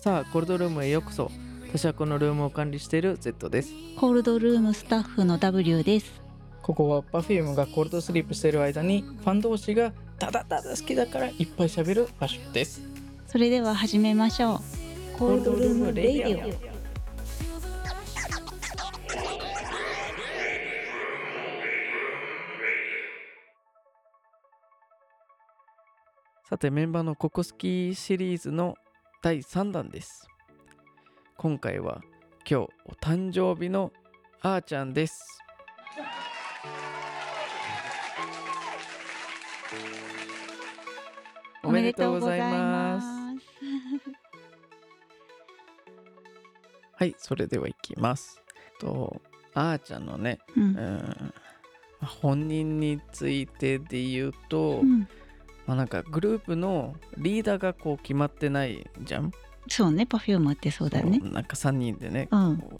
さあ Cold Room へようこそ私はこのルームを管理している Z です Cold Room スタッフの W です。ここは Perfume がコールドスリープしている間にファン同士がただただ好きだからいっぱい喋る場所です。それでは始めましょう。 Cold Room Radio。さてメンバーのココスキーシリーズの第3弾です。今回は今日お誕生日のあーちゃんです。おめでとうございます。す。はいそれではいきます。とあーちゃんのねうん。うん本人についてで言うと、うんまあ、なんかグループのリーダーがこう決まってないじゃん？そうね、パフュームってそうだね。なんか3人でね、うん。こ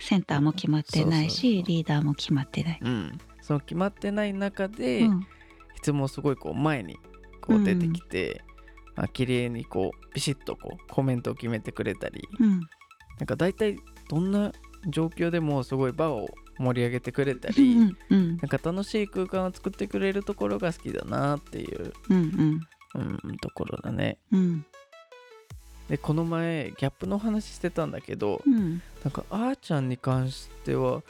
センターも決まってないし、リーダーも決まってない。ううん、その決まってない中で、いうん。つもすごいこう前にこう出てきて、まあ綺麗にこうビシッとこうコメントを決めてくれたり。うん。なんか大体どんな状況でもすごい場を盛り上げてくれたうり、んうんなんか楽しい空間を作ってくれるところが好きだなっていう、うんうん、ところだね。うんでこの前ギャップの話してたんだけど、うんなんかあーちゃんに関しては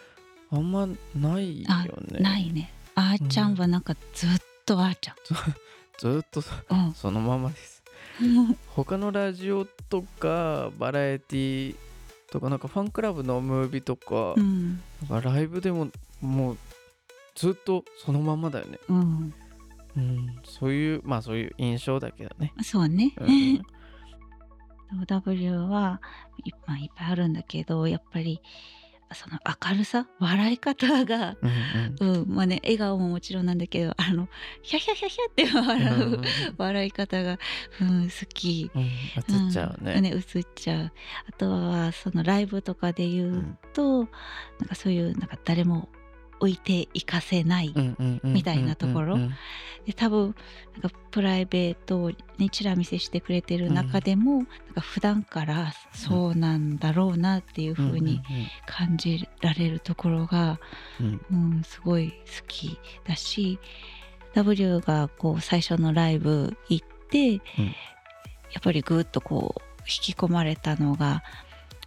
あんまないよあね。ないね。あーちゃんはなんかずっとあーち ずーっとゃん。そのままです。うん他のラジオとかバラエティとかなんかファンクラブのムービーとか,、うんなんかライブでももうずっとそのままだよね。うんうん、そういうまあそういう印象だけどね。そうね。うん、W はい,、まあ、いっぱいあるんだけどやっぱりその明るさ笑い方が、うんうんうんまあね、笑顔ももちろんなんだけどあのヒャヒャヒャヒャって笑う、うん笑い方が、うん、好き。うん映っちゃうね。んね映っちゃうあとはそのライブとかで言うと、なんかそういうなんか誰も置いていかせない、みたいなところ。うんうんで多分なんかプライベートをねちら見せしてくれてる中でも、なんか普段からそうなんだろうなっていう風に感じられるところが、うん。うんうん、すごい好きだし W がこう最初のライブ行って、やっぱりぐっとこう引き込まれたのが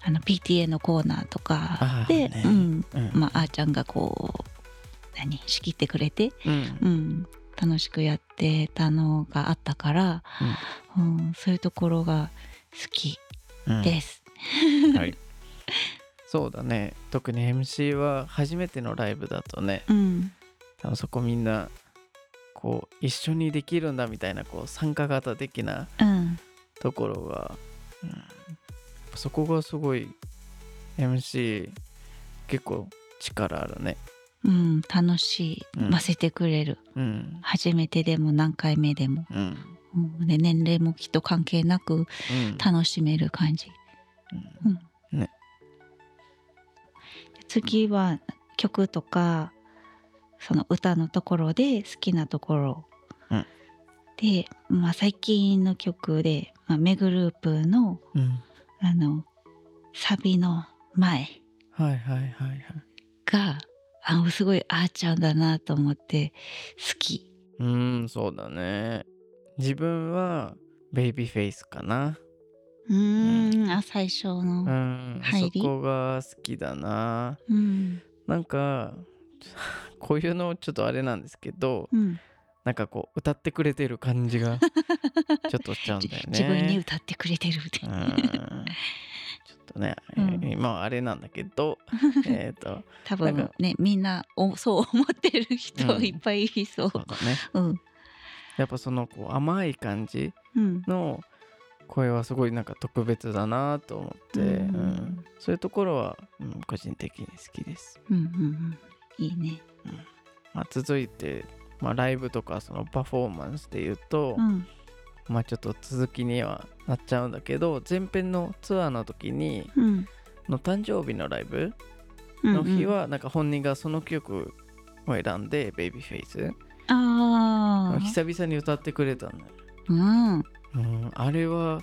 あの PTA のコーナーとかで、ね。うん。うん。まあ、あーちゃんがこう何仕切ってくれて、うん。うん、楽しくやってたのがあったから、うん。そういうところが好きうん。です。はい。そうだね。特に MC は初めてのライブだとね、うん、多分そこみんなこう一緒にできるんだみたいなこう参加型的なうん、ところが、うん、そこがすごい MC 結構力あるね。うん、楽しうんませてくれる、うん。初めてでも何回目でも、うん。うん、で年齢もきっと関係なくうん。楽しめる感じ。うんね次は曲とかその歌のところで好きなところ、うんで、まあ、最近の曲で、まあ、メグループのうん。あのサビの前はいはいはいはい。があすごいあーちゃんだなと思って好き。うん、そうだね。自分はベイビーフェイスかな。うーんあ最初うの。ん。入り？そこが好きだな。うんなんか こういうのちょっとあれなんですけどうんなんかこう歌ってくれてる感じが ちょっとしちゃうんだよね。自分に歌ってくれてるって。うん。ちょっとね、うん。今はあれなんだけど えっと多分ねみんなおそう思ってる人うん。いっぱいいそう。そうだね。うん。やっぱそのこう甘い感じうん。の声はすごいなんか特別だなと思って、うん。うん。そういうところは、うん、個人的に好きです。うんうんうん。いいね。まあ、続いて、まあ、ライブとかそのパフォーマンスで言うと、うん。まあちょっと続きにはなっちゃうんだけど前編のツアーの時にうん。の誕生日のライブうんの日はなんか本人がその曲を選んで「ベイビーフェイス。ああ久々に歌ってくれたんだよ、うん。うん、あれは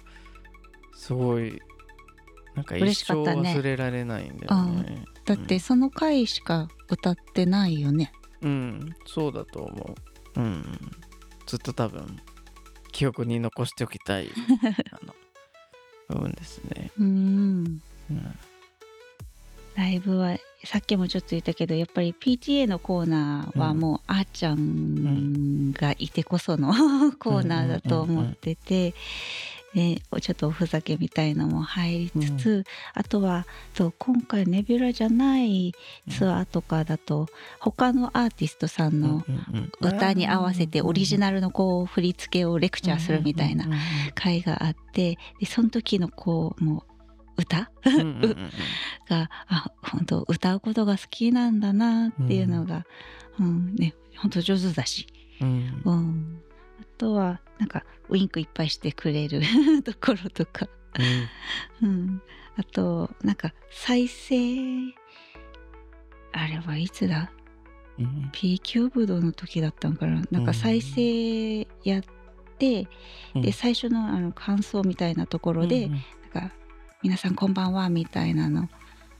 すごいなんか嬉一生忘れられないんだよね。だってその回しか歌ってないよねうんそうだと思う。うん。ずっと多分記憶に残しておきたい あの部分ですね、うん。うん。ライブはさっきもちょっと言ったけどやっぱり PTA のコーナーはもうあーちゃんがいてこその コーナーだと思ってて、でちょっとおふざけみたいのも入りつつ、あとはそう今回ネビュラじゃないツアーとかだと他のアーティストさんの歌に合わせてオリジナルのこう振り付けをレクチャーするみたいな回があってでその時のこうもう歌？うんうんうんうん。があ本当歌うことが好きなんだなっていうのが、うん。ね本当上手だし、うん。うん、あとはなんかウインクいっぱいしてくれる ところとか、うん、あとなんか再生あれはいつだ？うん。P キューブドの時だったんかな。なんか再生やって、うん。で最初のあの感想みたいなところで、うんうんなんか皆さんこんばんはみたいなの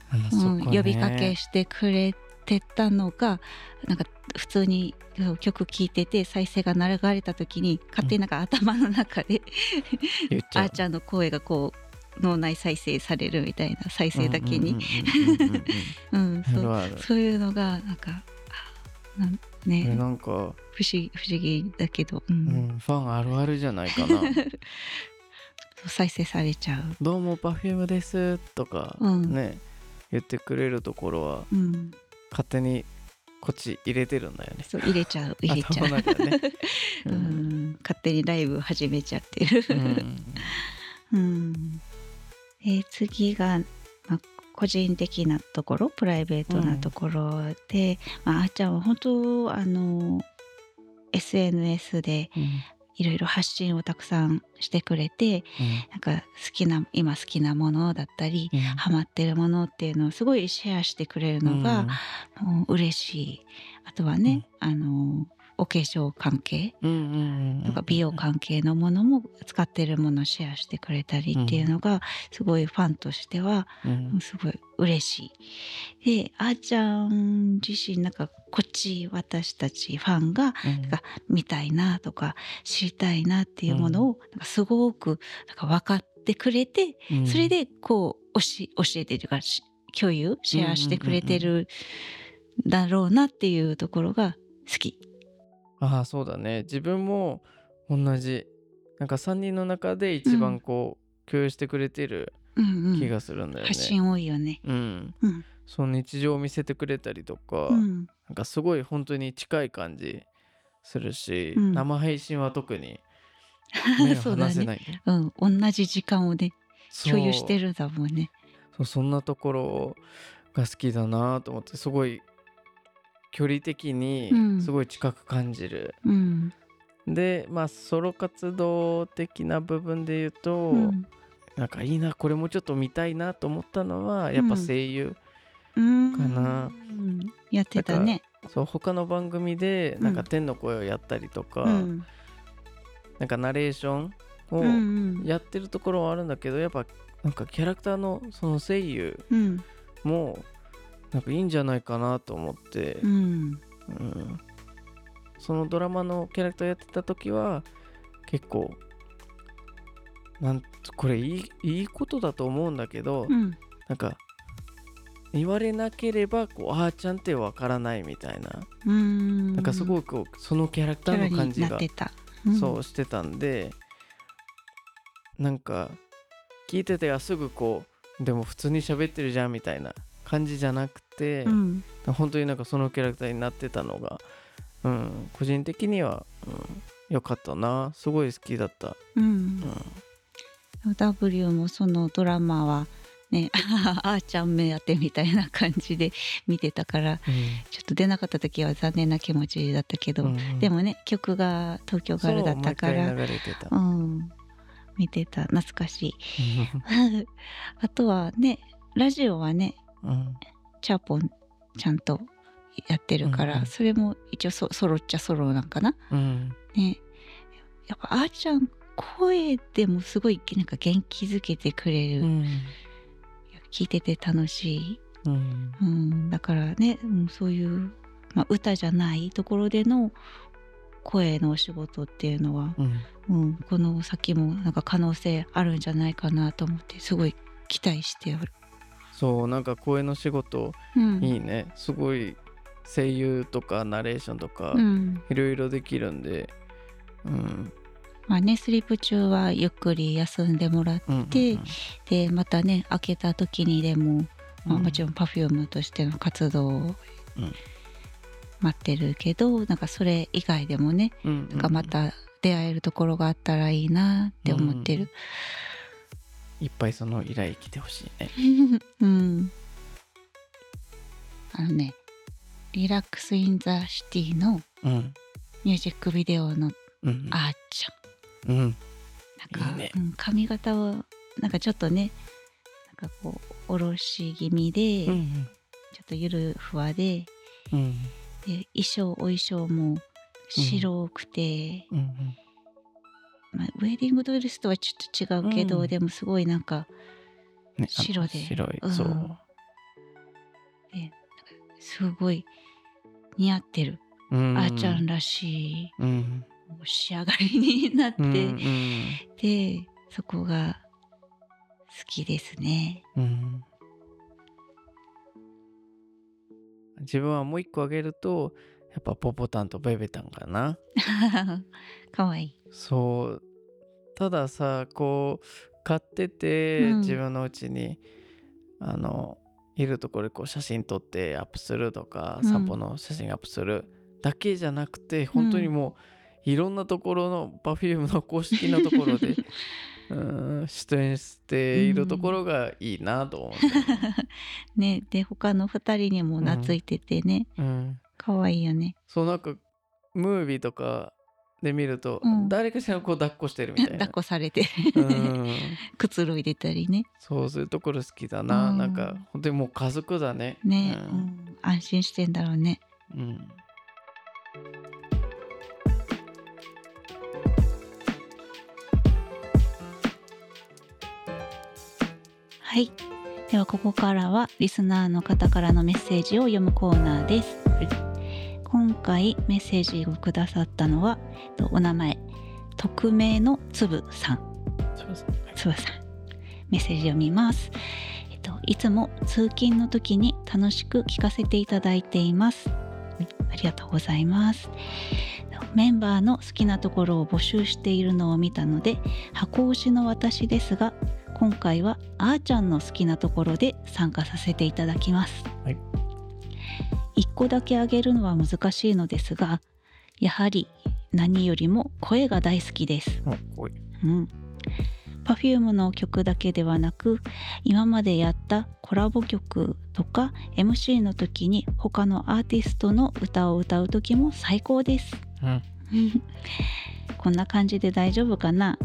あうんね呼びかけしてくれてたのがなんか普通に曲聴いてて再生が流れた時に勝手になんか頭の中で、うあーちゃんの声がこう脳内再生されるみたいな再生だけに、そういうのがなんかあなね。なんか、不思議不思議だけど、ううんん、ファンあるあるじゃないかな。再生されちゃう。どうも Perfume ですとか、うん。ね言ってくれるところはうん、勝手にこっち入れてるんだよね。そう入れちゃう入れちゃう、ね。ううん。ん、勝手にライブ始めちゃってる。うん。うん、で次が、まあ、個人的なところ？プライベートなところで、まあ、あーちゃんは本当あの SNS でいろいろ発信をたくさんしてくれてなんか好きな今好きなものだったりうん。ハマってるものっていうのをすごいシェアしてくれるのが、もう嬉しい。あとはね、あのお化粧関係？うんうんうんうん。なんか美容関係のものも使ってるものをシェアしてくれたりっていうのがすごいファンとしてはうん。すごい嬉しい。であーちゃん自身なんかこっち私たちファンがうん。か見たいなとか知りたいなっていうものをなんかすごくなんか分かってくれてうん。それでこう教え教えてというかし共有シェアしてくれてるだろうなっていうところが好き。ああそうだね。自分も同じ。なんか3人の中で一番こう、共有してくれてるうんうん。気がするんだよね、発信多いよね。うん。うん。その日常を見せてくれたりとか、うん。なんかすごい本当に近い感じするし、うん。生配信は特に 目をそうだね。離せないね。うん、同じ時間をね共有してるんだもんね。そうそんなところが好きだなと思ってすごい距離的にうん。すごい近く感じる、うん。でまあソロ活動的な部分で言うと、うん。なんかいいなこれもちょっと見たいなと思ったのはやっぱ声優、うんかな。うん。やってたね。そう他の番組でなんか天の声をやったりとか、うん。なんかナレーションをやってるところはあるんだけどやっぱなんかキャラクターのその声優うん。もなんかいいんじゃないかなと思って。う、ん。うんそのドラマのキャラクターやってた時は結構なんこれいいいいことだと思うんだけど、うん。なんか言われなければこうあーちゃんってわからないみたいな、うん。なんかすごくそのキャラクターの感じがなってた。そうしてたんでなんか聞いててあすぐこうでも普通に喋ってるじゃんみたいな感じじゃなくて、うん。本当になんかそのキャラクターになってたのが、うん、個人的には、うん、よかったな。すごい好きだった、うん。う。ん。W もそのドラマはね あーちゃん目当てみたいな感じで見てたからちょっと出なかった時は残念な気持ちだったけど、うんでもね曲が東京ガールだったから毎回流れてた、うん。見てた。懐かしい。あとはねラジオはねうんチャーポンちゃんとやってるから、うんうん。それも一応そソロっちゃソロなんかな？うん。ね。やっぱあーちゃん声でもすごいなんか元気づけてくれる、うん。聞いてて楽しい、うん。うん、だからね、うん、そういう、まあ、歌じゃないところでの声のお仕事っていうのは、うん。うん、この先もなんか可能性あるんじゃないかなと思ってすごい期待しておる。そうなんか声の仕事うん、いいね。すごい声優とかナレーションとかうん。いろいろできるんでうん。まあね、スリープ中はゆっくり休んでもらっうんでてまたね開けた時にでも、まあ、うん。もちろん Perfume としての活動をうん。待ってるけどなんかそれ以外でもねうんなんかまた出会えるところがあったらいいなって思ってる。いっぱいその依頼来てほしいね。うん、あのね「リラックス・イン・ザ・シティ」のうん。ミュージックビデオのうんあーちゃん。うん。なんかいいね。うん、髪型をなんかちょっとねなんかこうおろし気味で、うんちょっとゆるふわでうん。で衣装お衣装も白くて、うんまあ、ウェディングドレスとはちょっと違うけど、うん。でもすごいなんか白で。白い。うん。そう。すごい似合ってる、うん。あーちゃんらしうん。いもう仕上がりになって、うんうん。でそこが好きですね。うん。自分はもう一個あげるとやっぱポポタンとベベタンかな。かわいい。そう。たださこう買ってて、うん。自分のうちにあのいるところでこう写真撮ってアップするとか、うん。散歩の写真アップするだけじゃなくて本当にもう、いろんなところの Perfume の公式のところで うん出演しているところがいいなと思って、ね。で他の2人にも懐いててね、うん、かわいいよね。そうなんかムービーとかで見ると、うん。誰かしらこう抱っこしてるみたい抱なっこされて。うん。くつろいでたりね。そうそういうところ好きだな、うん。なんか本当にもう家族だね。ね、ううん。ん安心してんだろうね。うん。はい。ではここからはリスナーの方からのメッセージを読むコーナーです、はい今回メッセージをくださったのはえっとお名前匿名のつぶさん。つぶさん。メッセージ読みます。えっといつも通勤の時に楽しく聞かせていただいています。ありがとうございます。メンバーの好きなところを募集しているのを見たので箱推しの私ですが今回はあーちゃんの好きなところで参加させていただきます、はい1個だけあげるのは難しいのですがやはり何よりも声が大好きです。うん、Perfume の曲だけではなく今までやったコラボ曲とか MC の時に他のアーティストの歌を歌う時も最高です。うん こんな感じで大丈夫かな？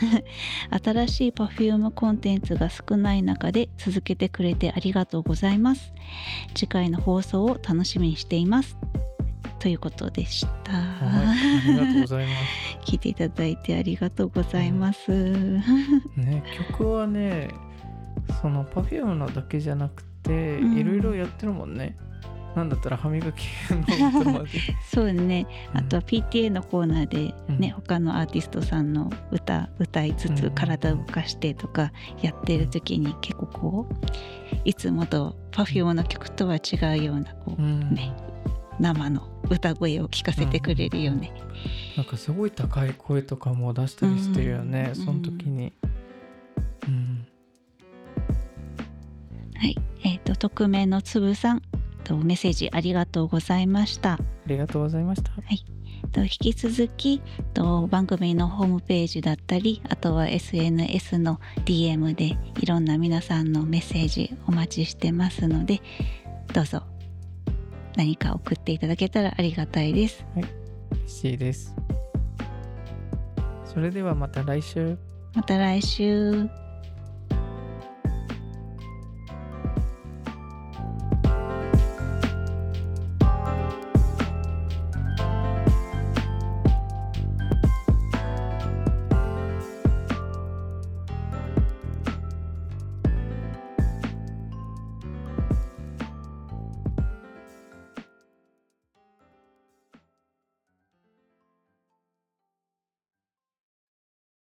新しい Perfume コンテンツが少ない中で続けてくれてありがとうございます。次回の放送を楽しみにしています。ということでした、はい、ありがとうございま 聞いていただいてありがとうございます、す。ね、曲はね、その Perfume のだけじゃなくて、うん。いろいろやってるもんね。なんだったら歯磨きの歌まで。そうね。あとは PTA のコーナーでね、うん。他のアーティストさんの歌歌いつつうん。体を動かしてとかやってる時に結構こういつもと Perfume の曲とは違うようなこう、うん。ね生の歌声を聞かせてくれるよね。なんかすごい高い声とかも出したりしてるよね、うん。その時に。うん。はい、えっ、と匿名のつぶさんとメッセージありがとうございました。ありがとうございました。と引き続きと番組のホームページだったりあとは SNS の DM でいろんな皆さんのメッセージお待ちしてますのでどうぞ何か送っていただけたらありがたいです。嬉しいです。それではまた来週。また来週。